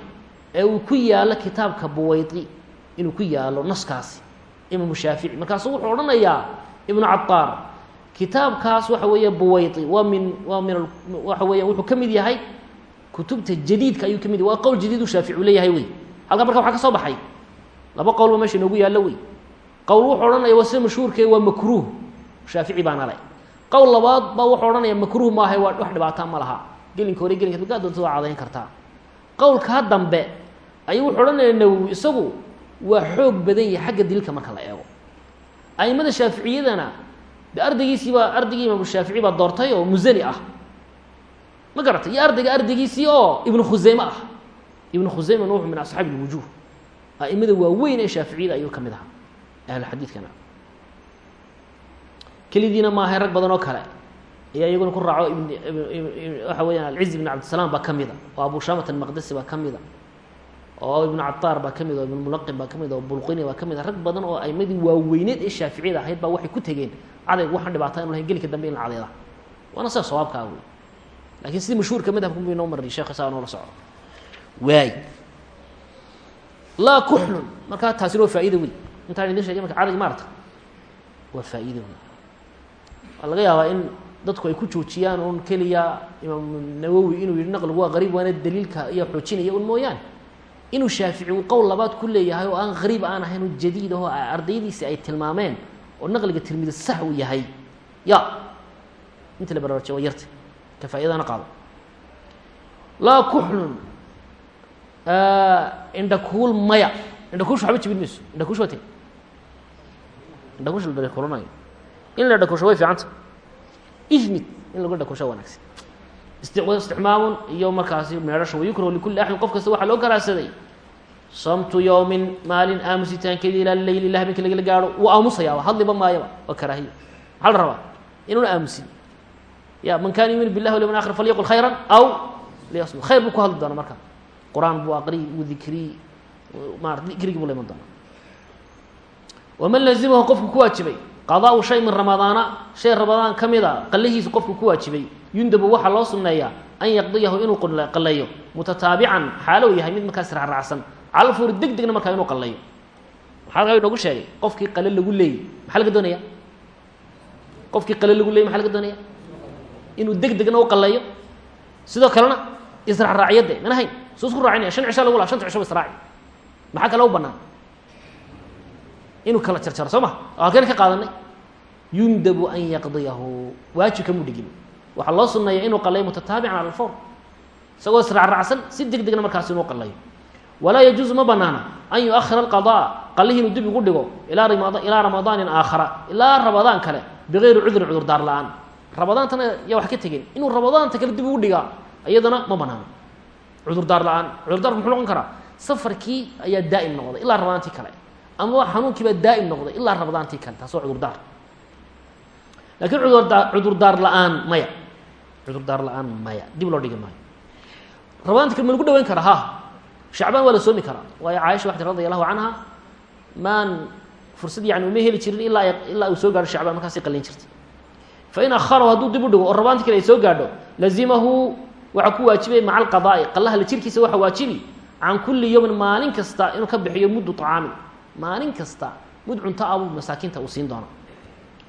ee uu ku yaalo kitaabka buwaydi inuu ku yaalo naskaasi imaamu shaafici. Markaasu wuxuu odhanayaa ibnu cabaar kitaabkaas waxa weeye buwaydi waa min waa min waxa weeya wuxuu ka mid yahay kutubta jadiidka ayuu ka mid yahy waa qowl jadiid shaafici leeyahay wey. Halkaa marka waxaa ka soo baxay laba qowlba meesha inoogu yaallo wey. Qowl wuxuu odhanaya waa sida mashhuurkee waa makruuh. Shaafici baana le qowl labaad baa wuxuu odhanaya makruuh maahay waa wax dhibaataa ma laha. Gelinka hore gelinka markaa doonta waa cadayn kartaa qowlkaa dambe ayuu wuxuu odhanaya nawowi isagu waa xoog badan yahay xagga daliilka marka la eego. Aimada shaaficiyadana de ardaygiisii baa ardaygii imaamu shaafici baa doortay oo musani ah. Ma garatay iyo ardayga ardaygiisii oo ibnu khuseyme ah. Ibnu khuseymena wuxuu min asxaabi lwujuh aimada waaweyn ee shaaficiyada ayuu ka mid ahaa ahluxadiidkana kelidiina maahay rag badan oo kale. Ayaa iyaguna ku raaco ibn waxa weeyaan alciz ibn cabdisalaam baa ka mida abu shamat almaqdesi baa ka mida oo ibnu cataar baa ka ibnu mulaqin baa ka oo bulqini baa ka rag badan oo aimadii waaweyneed ee shaaficiyada ahayd baa waxay ku tegeen cadayg waxaan dhibaata inu lahayn gelinka dambe in la cadayda waana sida sawaabkaa wey. Lakin sidii mashhuurka madhabka bu inoo marnay sheekh saa noola soco waay. Laa kuxlun. Markaa taasina waa faa'iida wey intaan marka cadayg maarata waa waa laga yaabaa in dadku ay ku joojiyaan un keliya imaamu nawowi inuu yihi naqligu waa qariib waana daliilka ayaa xoojinaya un mooyaane. Inuu shaafici uu qowl labaad ku leeyahay oo aan qariib aan ahayn oo jadiid aho ardaydiisi ay tilmaameen oo naqliga tirmidi sax uu yahay. Ya inta la baraarujiya waa yarta ka faaidana qaado. Laa kuxlun indhakuul maya. Indhakuusha waxba jibin mayso indhakuush waa te indhakuusha la dhakulanayo in la dhakusho way fiicanta ihmid in lagu dhakusho wanaagsan. Isticmaamun iyo markaasi meedhasho wayukrahu likulli axadin qof kasta waxaa loo karaahsaday samtu yowmin maalin aamusitaankeedi ilaa leyl ilaa habeenka lagala gaaro wuu aamusayaaba hadliba maayaba waa karaahiya maxaa la rabaa inuuna ya man kana yumin billahi walyawm akhir falyaqul khayran aw liyasmut. Khayr buu ku hadli marka. Qur'aan buu aqriy wuu dikriy maarata dikrigii buu la iman doona waman lazimahu qofku ku qadaau shay min ramadaana shay ramadaan ka mid a qofku ku waajibay. Yundabu waxaa loo sunneeyaa an yaqdiyahu inuu qaleeyo mutataabican xaalow yahay mid markaas raacraacsan. Calfuuri deg degna markaa inuu qalayo maxaa halkaa inoogu sheegay qofkii qale lagu leeyey maxaa laga doonaya qofkii qale lagu leeyey maxaa laga doonaya inuu deg u qalayo sidoo kalena israacraaciyade mana hayn suu raacinaya shan cisho lagu laa shanta cisho israaci maxaa kale u banaan inuu kala jarjaro soo ma? Halkeen ka qaadanay. Yundabu an yaqdiyahu. Waajib kamuu dhigin. Waxaa loo sunneeya inuu qalayo mutataabican cala alfawr. Isagoo israacraacsan si deg markaas inuu qalayo walaa yajuusu ma banaana an yu-ahira alqadaa qalihii inuu dib ugu dhigo ilaa ilaa ramadaanin aakhara ilaa ramadaan kale bigayri cudrin cudurdaar la'aan. Ramadaantana yaa wax ka tegin. Inuu ramadaanta kale dib ugu dhigaa iyadana ma banaano cudurdaar la'aan. Cudurdaarku muxuu noqon karaa? Safarkii ayaa daa'im noqday ilaa ramadaantii kale ama xanuunkii baa daa'im noqday ilaa ramadaantii kale taas waa cudurdaar. Lakiin cudurdaa cudurdaar la'aan maya. Cudurdaar la'aan maya. Dib loo dhigi maayo. Ramadaanti kale ma lagu dhaweyn karaa? Ha. Shacbaan waa la soomi karaa. Waayo caaisha radi allahu canha maan fursad yani uma heli jirin ilaa ilaa uu soo gaadho shacbaan markaasay qalin jirtay. Fain akharahu hadduu dib u dhigo oo rabaanti kale ay soo gaadho lazimahu waxaa ku waajibay maca alqadaa'i qallaha la jirkiisa waxaa waajibi can kulli yowmin maalin kasta inuu ka bixiyo muddu طacaamin maalin kasta mud cunto abuu masaakiinta uu siin doona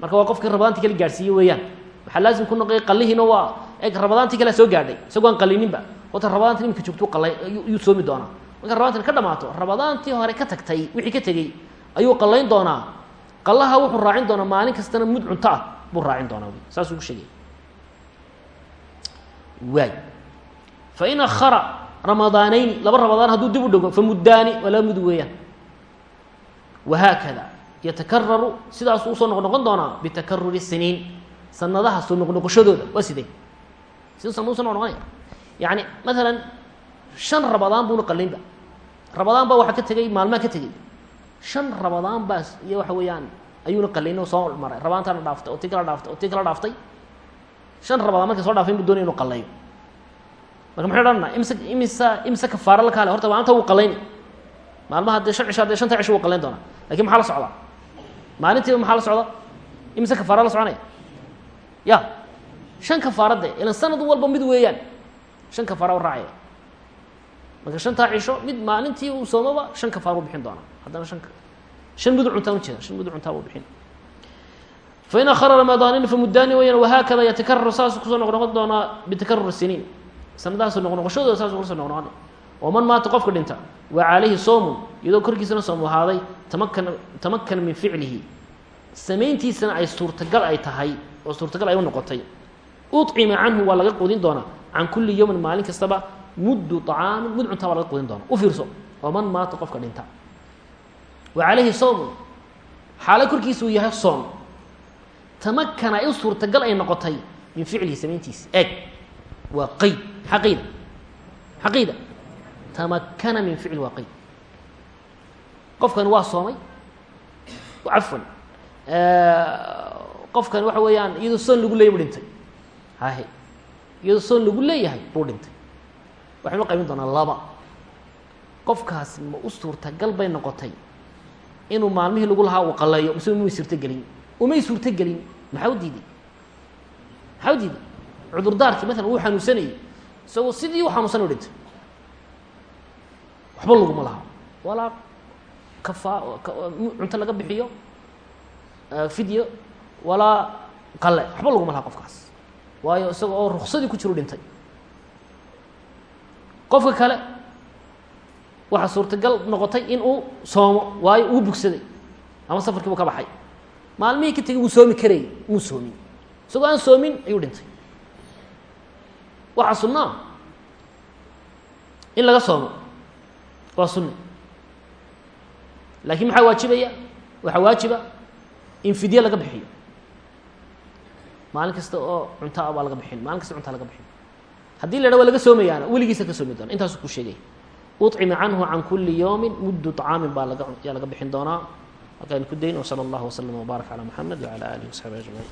marka waa qofkii rabadaanti kale gaadhsiiye weeyaan. Waxaa laazim ku noqoy qallihiina waa eg rabadaantii kalea soo gaadhay isagoo aan qallininba. Wata rabadaanta imika joogtuu qala yuu soomi doonaa. Marka rabadaantan ka dhamaato rabadaantii hore ka tagtay wixii ka tegey ayuu qallayn doonaa. Qallaha wuxuu raacin doonaa maalin kastana mud cunto ah buu raacin doonaa wy saasuu ku sheegay. Waay. Fain akhara ramadaanayni laba ramadaan hadduu dib u dhigo famuddaani waa laba mud weeyaan wahaakada yatakararu sidaasuu u soo noq noqon doonaa bitakaruri siniin sanadaha soo noqnoqoshadooda waa sidee siduu sana u soo noq noqonaya yani maalan shan rabadaan buuna qalinba rabadaan baa waxaa ka tegey maalmaa ka tegey shan rabadaan baa iyo waxa weeyaan ayuuna qalin oo soo maray rabaantaana dhaaftay oo tii kala dhaaftay oo tii kala dhaaftay shan rabadaan markay soo dhaafay inuu doonay inu qalayo marka maxay odhanaa imse imisa imse kafaara la kaale horta maalinta wuu qalayni maalmaha dee shan cisho hadee shanta cisho wuu qalayn doonaa laakiin maxaa la socdaa? Maalintiiba maxaa la socda? Imse kafaara la soconaya? Ya. Shan kafaara de ilan sanad walba mid weeyaan. Shan kafaara u raacaya. Marka shantaa cisho mid maalintii uu soomaba shan kafaar u bixin doonaa haddana shan shan mud cuntaan ujeeda shan mud cuntaa buu bixin. Fain akhara ramadaanina famuddaani weyaan wahaakada yatakararu saasuu ku soo noq noqon doonaa bitakarur siniin. Sanadahaasoo noq noqoshadooda saasuu ku soo noq noqonay waman maata qofka dhinta wa calayhi soomun iyadoo korkiisana soom ahaaday tamakana tamakana min ficlihi. Samayntiisana ay suurtagal ay tahay oo suurtagal ay u noqotay. Ucima canhu waa laga quudin doonaa. Can kulli yowmin maalin kastaba muddu طacaamin mud cuntaa baa laga quudin doona u fiirso waman maata qofka dhinta. Wa calayhi sawmun xaalo korkiisa uu yahay soom. Tamakana in suurtagal ay noqotay min waa tamakana min ficli waa qeyd qofkani waa soomay cafwan qofkani waxa weeyaan iyadoo soon lagu leeyay buu dhintay hahe iyadoo soon lagu leeyahay buu dhintay waxaynu qaybin doonaa laba qofkaasi ma u suurtagal bay noqotay inuu maalmihii lagu lahaa uu qaleeyo mise umay suurtogelin umay suurtogelin maxaa u diiday maxaa u diiday cudurdaarkii maalan wuu xanuunsanayay isagoo sidii u xanuunsan waxba laguma laha. Walaa kafaa cunto laga bixiyo fidyo walaa qale waxba laguma laha qofkaas. Waayo isaga oo ruksadii ku jiru dhintay. Qofka kale waxaa suurtagal noqotay in uu soomo waayo uu bugsaday ama safarkii buu ka baxay. Maalmihii ka tegey wuu soomi karayay muu soomin isagoo aan soomin ayuu dhintay. Waxaa sunnaa in laga soomo waa sunne laakiin maxaa waajibaya waxaa waajiba in fidye laga bixiyo maalin kasta oo cunto a baa laga bixin maalin kasta cuntaa laga bixin haddii la dha waa laga soomayaana weligiisa ka soomi doona intaasu ku sheegay uطcima canhu can kuli yowmi muddu طcaamin baa laga yaa laga bixin doonaa halkaaynu ku dayn wslى اllah wslm wbaarak calى mxamed wعalى alih وaصxaabi aجmaعin